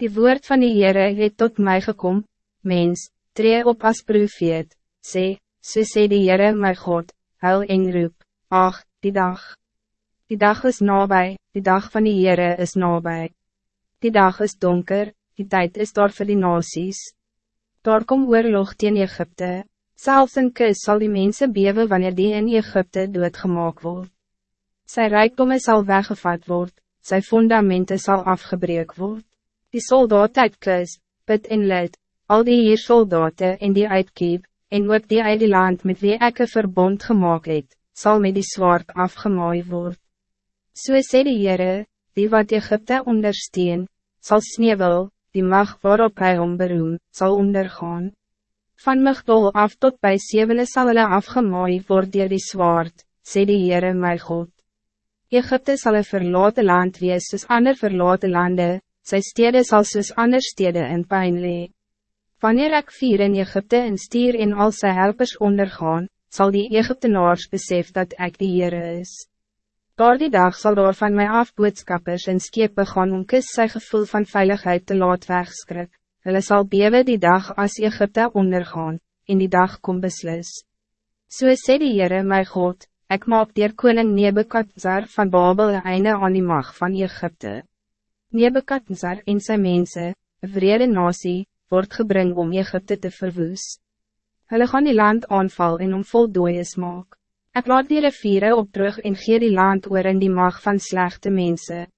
Die woord van die Heere het tot mij gekom, mens, tree op as profeet, sê, so sê die Heere my God, huil en roep, ach, die dag. Die dag is nabij, die dag van die Heere is nabij. Die dag is donker, die tijd is daar vir die nasies. Daar kom oorlog teen Egypte, selfs in kus sal die mense bewe wanneer die in Egypte doodgemaak word. Sy rijkdomme zal weggevat word, sy fundamenten zal afgebreek word. Die soldaat uit kus, put en lid, al die hier soldaten en die uitkiep, en ook die uit die land met wie ek een verbond gemaakt het, zal met die zwaard afgemaai word. So sê die Heere, die wat Egypte ondersteun, zal sneeuwel, die mag waarop hy hom beroem, sal ondergaan. Van Migdol af tot bij Sewele sal hulle afgemaai word dier die zwaard, sê die Heere my God. Egypte zal een verlaten land wees soos ander verlaten landen, sy stede sal soos ander stede in pijn lee. Wanneer ek vier in Egypte en stier en al sy helpers ondergaan, zal die Egyptenaars besef dat ik die Heere is. Door die dag zal door van my afboodskappers en skepe gaan om kus sy gevoel van veiligheid te laat wegskrik. Hulle sal bewe die dag als Egypte ondergaan, en die dag kom beslis. So sê die Heere my God, ik maak dier koning Nebekadzar van Babel een einde aan die mag van Egypte. Nebekadzar en zijn mensen, een vrede nasie, wordt gebring om Egypte te verwoes. Hulle gaan die land aanval en om vol dooies maak. Ek laat die riviere op terug en gee die land oor in die mag van slechte mensen.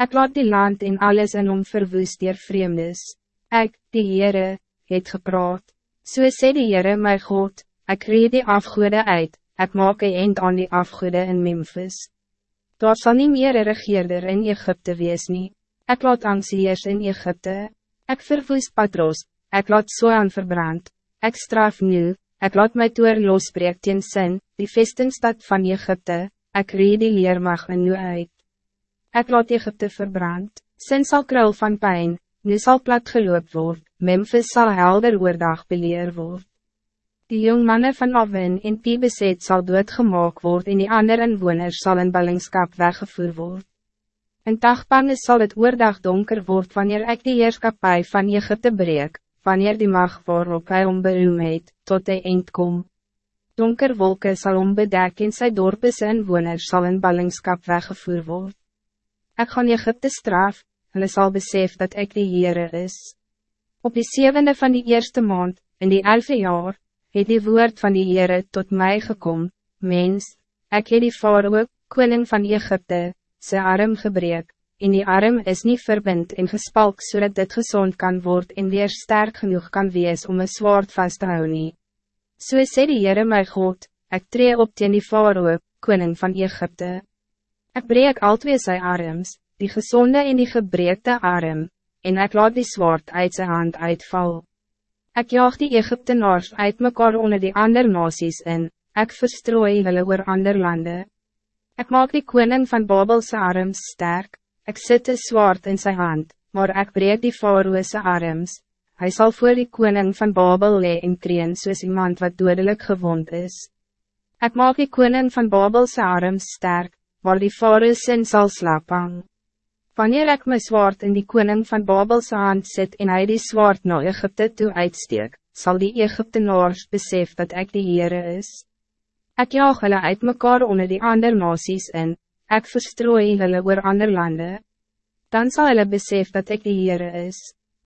Ek laat die land en alles in om verwoes dier vreemdes. Ek, die Heere, het gepraat. So sê die Heere my God, ek reed die afgoede uit, ek maak een eind aan die afgoede in Memphis. Daar sal nie meer een regeerder in Egypte wees nie. Ik laat angst in Egypte. Ik verwoes Patros. Ik laat Soan verbrand. Ik straf nu. Ik laat my toer losbreek teen sin, die vestingstad van Egypte. Ik reed die leermag in nu uit. Ik laat Egypte verbrand. Sin zal krul van pijn. Nu zal plat geloop word. Memphis zal helder oordag beleer word. Die jong mannen van Avin en Pibeset zal doodgemaak word en die andere inwoners zal in ballingskap weggevoerd worden. In dagpanne zal het oordag donker worden wanneer ik de heerskapie van Egypte breek, wanneer die mag waarop hy onberoem het, tot de eind kom. Donker wolken zal onbedek en sy dorpes inwoners sal in ballingskap weggevoerd worden. Ik ga Egypte straf, hulle sal besef dat ik de Heere is. Op die zevende van die eerste maand, in die elfde jaar, het die woord van die Heere tot mij gekomen, mens, ik het die Faroe, koning van Egypte, sy arm gebreek, en die arm is niet verbind en gespalk zodat dit gezond kan worden en weer sterk genoeg kan wees om een zwaard vast te houden. So sê die Heere my God, ek tree op teen die Faroe, koning van Egypte. Ik breek al twee sy arms, die gezonde en die gebreekte arm, en ik laat die zwaard uit zijn hand uitval. Ik jaag die Egyptenaars uit mekaar onder die ander nasies in, ik verstrooi hulle oor ander lande. Ik maak die koning van Babelse arms sterk, ik zet een zwaard in zijn hand, maar ik breek die faroese arms. Hij zal voor die koning van Babel lee en kreen soos iemand wat dodelijk gewond is. Ik maak die koning van Babelse arms sterk, waar die faroese in sal slaap Wanneer ik mijn zwaard in die koning van Babelse hand zet en hij die zwaard naar Egypte toe uitsteek, zal die Egyptenaars besef dat ik de Heere is. Ik jaag hulle uit mekaar onder die ander nasies in, ik verstrooi hulle oor ander lande. Dan zal hulle besef dat ik de Heere is.